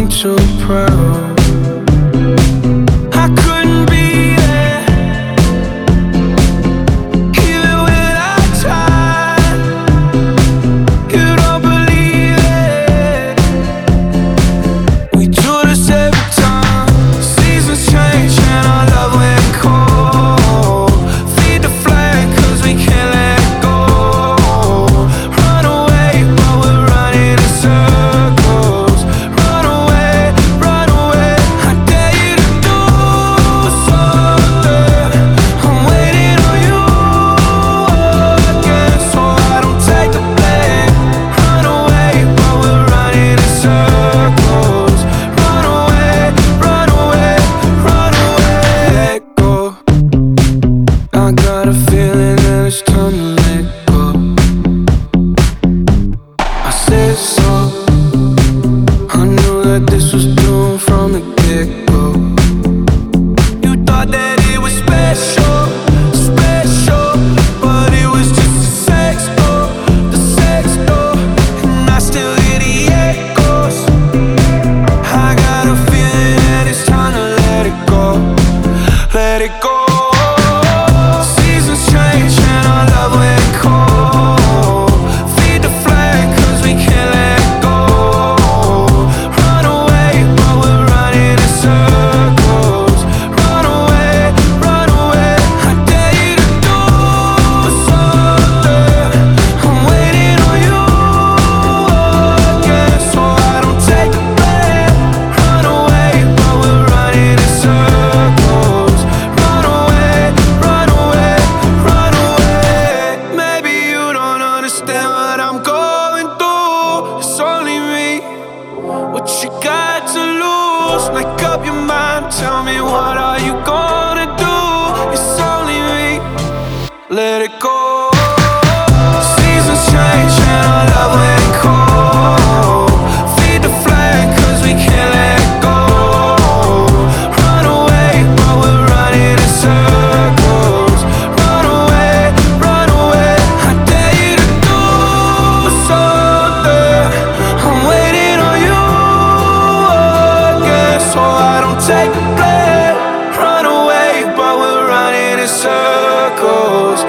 ain't too proud. lost, make up your mind. Tell me what are you gonna do? It's only me. Let it go. take a plane, run away, but we're running in circles.